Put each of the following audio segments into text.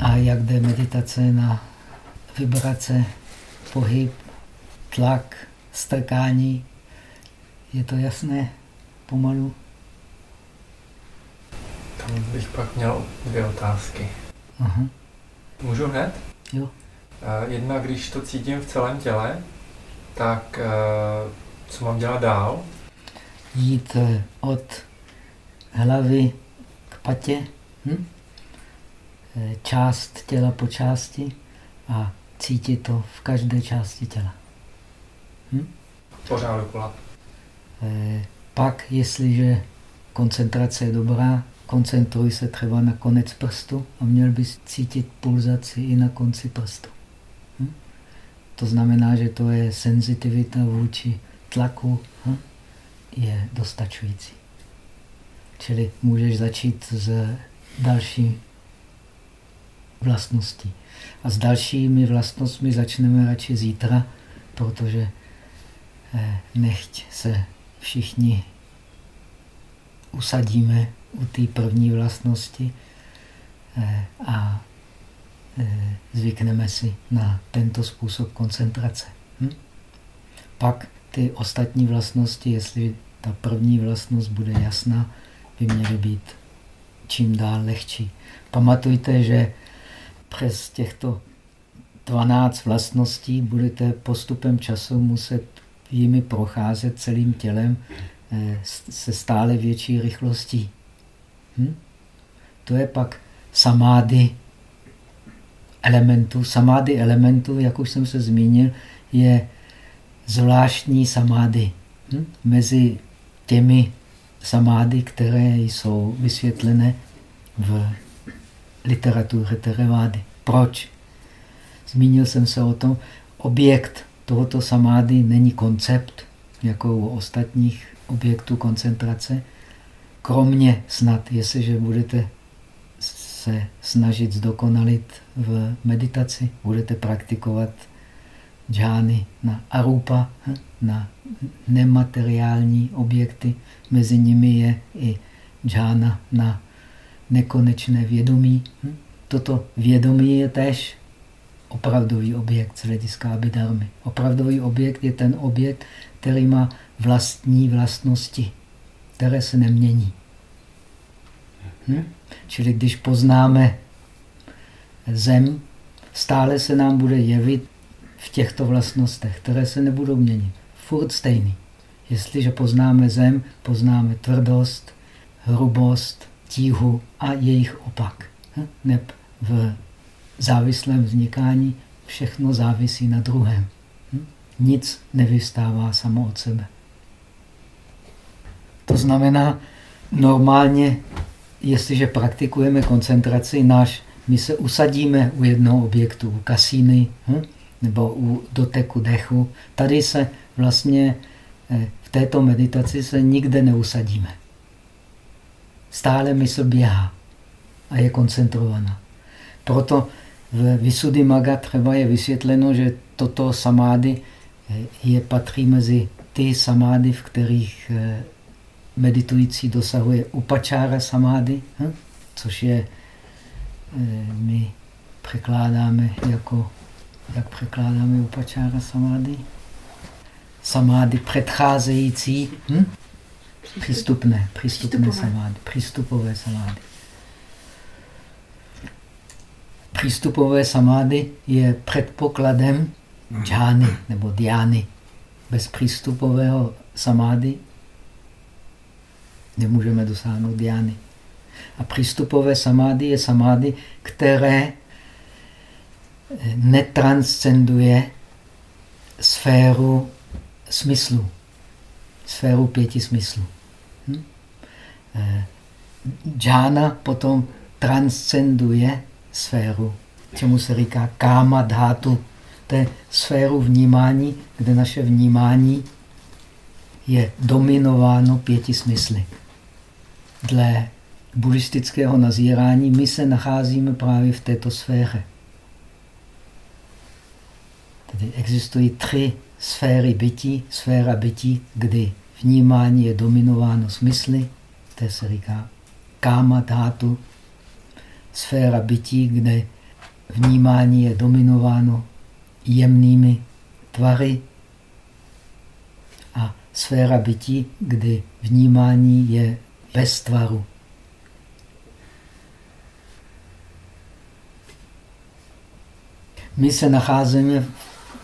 A jak jde meditace na vibrace, pohyb, tlak, strkání, je to jasné pomalu? Tam bych pak měl dvě otázky. Aha. Můžu hned? Jo. Uh, jedna, když to cítím v celém těle, tak uh, co mám dělat dál? Jít eh, od hlavy k patě, hm? Část těla po části a cítit to v každé části těla. Hm? Pořád dokola. Pak, jestliže koncentrace je dobrá, koncentruj se třeba na konec prstu a měl bys cítit pulzaci i na konci prstu. Hm? To znamená, že to je senzitivita vůči tlaku, hm? je dostačující. Čili můžeš začít s další vlastností. A s dalšími vlastnostmi začneme radši zítra, protože eh, nechť se všichni usadíme u té první vlastnosti eh, a eh, zvykneme si na tento způsob koncentrace. Hm? Pak ty ostatní vlastnosti, jestli ta první vlastnost bude jasná, by měly být čím dál lehčí. Pamatujte, že přes těchto 12 vlastností budete postupem času muset jimi procházet celým tělem eh, se stále větší rychlostí. Hm? To je pak samády elementu. Samády elementu, jak už jsem se zmínil, je zvláštní samády. Hm? Mezi těmi samády, které jsou vysvětlené v literatuře Terevády. Proč? Zmínil jsem se o tom, objekt tohoto samády není koncept, jako u ostatních objektů koncentrace, kromě snad, jestliže budete se snažit zdokonalit v meditaci, budete praktikovat džány na arupa, hm, na nemateriální objekty, mezi nimi je i džána na nekonečné vědomí. Hm. Toto vědomí je též opravdový objekt z hlediska abidarmy. Opravdový objekt je ten objekt, který má vlastní vlastnosti, které se nemění. Hm? Čili když poznáme zem, stále se nám bude jevit v těchto vlastnostech, které se nebudou měnit. Furt stejný. Jestliže poznáme zem, poznáme tvrdost, hrubost, tíhu a jejich opak. Hm? Neb v závislém vznikání všechno závisí na druhém. Hm? Nic nevystává samo od sebe. To znamená, normálně, jestliže praktikujeme koncentraci, náš, my se usadíme u jednoho objektu, u kasíny hm? nebo u doteku dechu. Tady se vlastně eh, v této meditaci se nikde neusadíme. Stále mysl běhá a je koncentrovaná. Proto v Vysudy Maga třeba je vysvětleno, že toto samády eh, je, patří mezi ty samády, v kterých eh, meditující dosahuje upačára samády, hm? což je, eh, my překládáme jako, jak překládáme upačára samády? Samády předcházející, hm? Přístupné, přístupné samády, přístupové samády. Přístupové samády je předpokladem džány nebo diány. Bez přístupového samády nemůžeme dosáhnout diány. A přístupové samády je samády, které netranscenduje sféru smyslu, sféru pěti smyslů. Hm? Eh, džána potom transcenduje sféru, čemu se říká káma dhátu. To je sféru vnímání, kde naše vnímání je dominováno pěti smysly. Dle buddhistického nazírání my se nacházíme právě v této sféře. Tedy existují tři sféry bytí. Sféra bytí, kdy vnímání je dominováno smysly, to se říká káma dhátu, sféra bytí, kde vnímání je dominováno jemnými tvary a sféra bytí, kdy vnímání je bez tvaru. My se nacházíme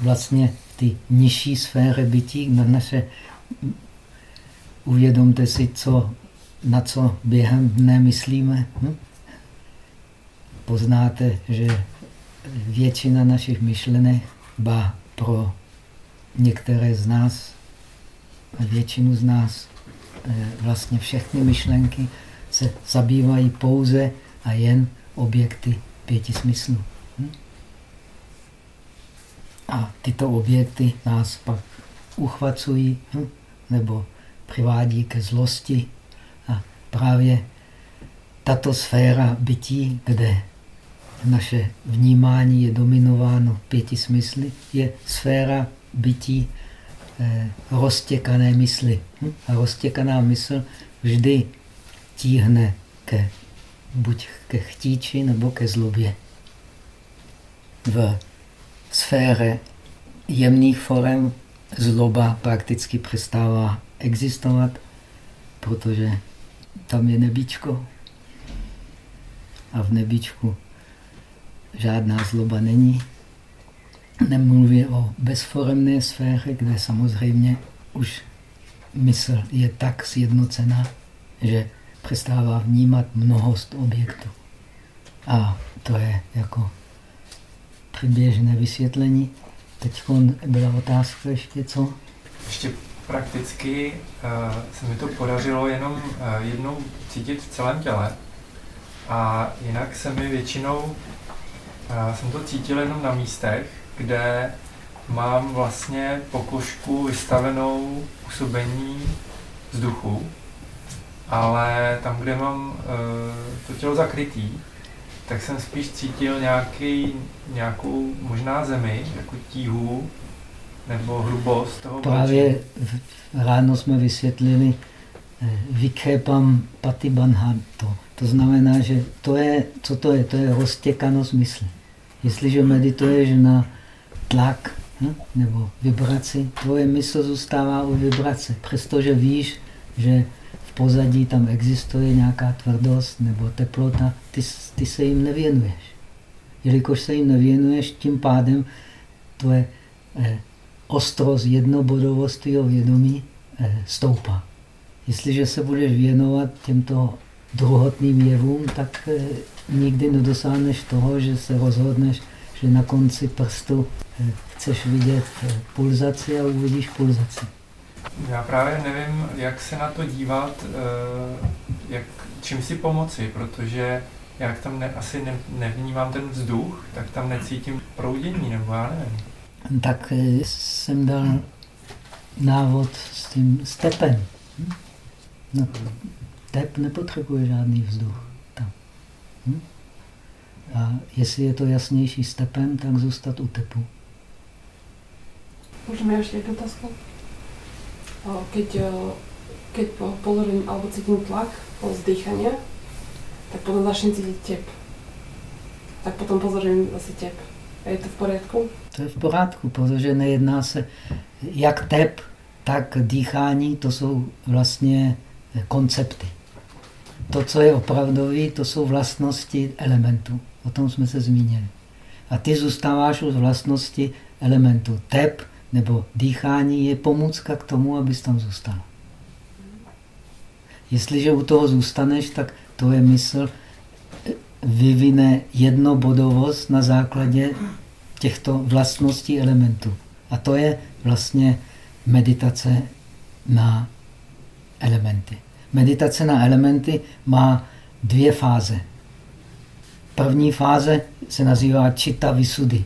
vlastně v té nižší sféře bytí, na naše uvědomte si, co, na co během dne myslíme. Hm? Poznáte, že většina našich myšlenek, ba pro některé z nás, většinu z nás, eh, vlastně všechny myšlenky se zabývají pouze a jen objekty pěti smyslů. Hm? A tyto objekty nás pak uchvacují hm? nebo přivádí ke zlosti. Právě tato sféra bytí, kde naše vnímání je dominováno pěti smysly, je sféra bytí eh, roztěkané mysli. Hm? A roztěkaná mysl vždy tíhne ke, buď ke chtíči nebo ke zlobě. V sféře jemných forem zloba prakticky přestává existovat, protože tam je nebíčko. A v nebíčku žádná zloba není. Nemluvě o bezforemné sféře, kde samozřejmě už mysl je tak sjednocená, že přestává vnímat mnohost objektů. A to je jako přiběžné vysvětlení. Teď byla otázka ještě co? Ještě prakticky uh, se mi to podařilo jenom uh, jednou cítit v celém těle. A jinak se mi většinou, uh, jsem to cítil jenom na místech, kde mám vlastně pokožku vystavenou působení vzduchu, ale tam, kde mám uh, to tělo zakrytý, tak jsem spíš cítil nějaký, nějakou možná zemi, jako tíhu, nebo hrubost toho Právě ráno jsme vysvětlili eh, Vikrepam Patibanhato. To znamená, že to je, co to je? To je roztěkanost mysli. Jestliže medituješ na tlak hm, nebo vibraci, tvoje mysl zůstává u vibrace, přestože víš, že v pozadí tam existuje nějaká tvrdost nebo teplota, ty, ty se jim nevěnuješ. Jelikož se jim nevěnuješ, tím pádem tvoje eh, ostrost jednobodovosti vědomí eh, stoupá. Jestliže se budeš věnovat těmto druhotným jevům, tak eh, nikdy nedosáhneš toho, že se rozhodneš, že na konci prstu eh, chceš vidět pulzaci a uvidíš pulzaci. Já právě nevím, jak se na to dívat, jak, čím si pomoci, protože jak tam ne, asi ne, nevnímám ten vzduch, tak tam necítím proudění, nebo já nevím tak eh, jsem dal návod s tím stepem. Hm? No, tep nepotřebuje žádný vzduch tam. Hm? A jestli je to jasnější stepem, tak zůstat u tepu. Můžeme ještě jednu otázku? Keď, keď položím alebo cítím tlak z dýchania, tak potom začnem cítit tep. Tak potom pozorím zase tep. A je to v pořádku? To je v pořádku, protože nejedná se jak tep, tak dýchání, to jsou vlastně koncepty. To, co je opravdový, to jsou vlastnosti elementů. O tom jsme se zmínili. A ty zůstáváš u vlastnosti elementu. Tep nebo dýchání je pomůcka k tomu, abys tam zůstal. Jestliže u toho zůstaneš, tak to je mysl vyvine jednobodovost na základě těchto vlastností elementů. A to je vlastně meditace na elementy. Meditace na elementy má dvě fáze. První fáze se nazývá čita vysudy.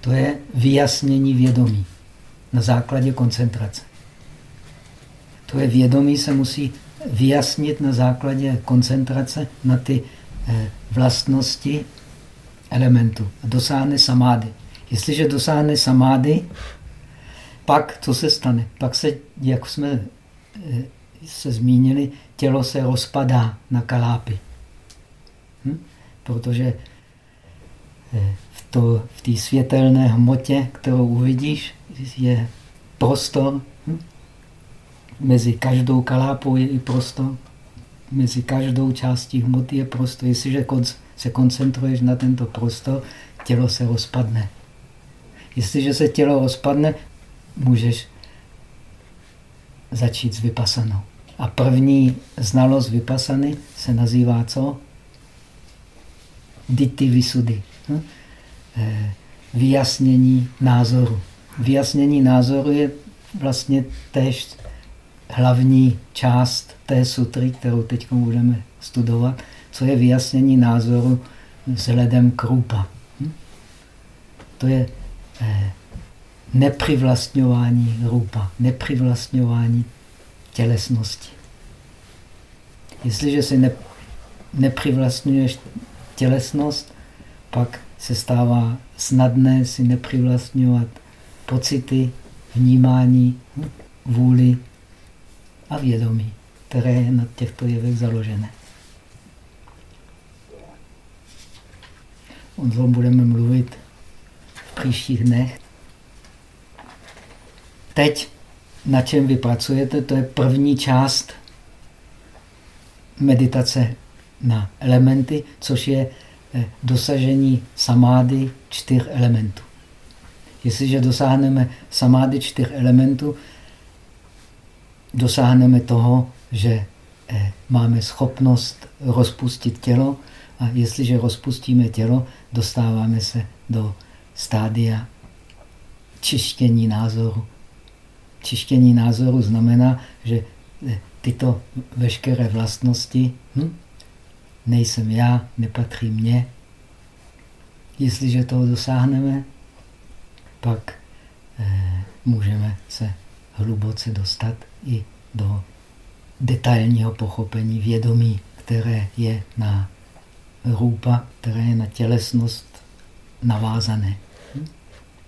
To je vyjasnění vědomí na základě koncentrace. To je vědomí se musí vyjasnit na základě koncentrace na ty vlastnosti elementu a dosáhne samády. Jestliže dosáhne samády, pak co se stane? Pak se, jak jsme eh, se zmínili, tělo se rozpadá na kalápy. Hm? Protože eh, v to, v té světelné hmotě, kterou uvidíš, je prostor. Hm? Mezi každou kalápou je i prostor. Mezi každou částí hmoty je prostor. Jestliže se koncentruješ na tento prostor, tělo se rozpadne. Jestliže se tělo rozpadne, můžeš začít s vypasanou. A první znalost vypasany se nazývá co? Dity vysudy. Hm? Eh, vyjasnění názoru. Vyjasnění názoru je vlastně též hlavní část té sutry, kterou teď budeme studovat, co je vyjasnění názoru vzhledem k rupa. Hm? To je eh, neprivlastňování rupa, neprivlastňování tělesnosti. Jestliže si ne, neprivlastňuješ tělesnost, pak se stává snadné si neprivlastňovat pocity, vnímání, vůli a vědomí, které je na těchto jevech založené. O tom budeme mluvit v příštích dnech. Teď, na čem vy pracujete, to je první část meditace na elementy, což je eh, dosažení samády čtyř elementů. Jestliže dosáhneme samády čtyř elementů, dosáhneme toho, že eh, máme schopnost rozpustit tělo a jestliže rozpustíme tělo, dostáváme se do stádia čištění názoru. Čištění názoru znamená, že eh, tyto veškeré vlastnosti, hm, nejsem já, nepatří mně. Jestliže toho dosáhneme, pak eh, můžeme se hluboce dostat i do detailního pochopení vědomí, které je na rupa, které je na tělesnost navázané.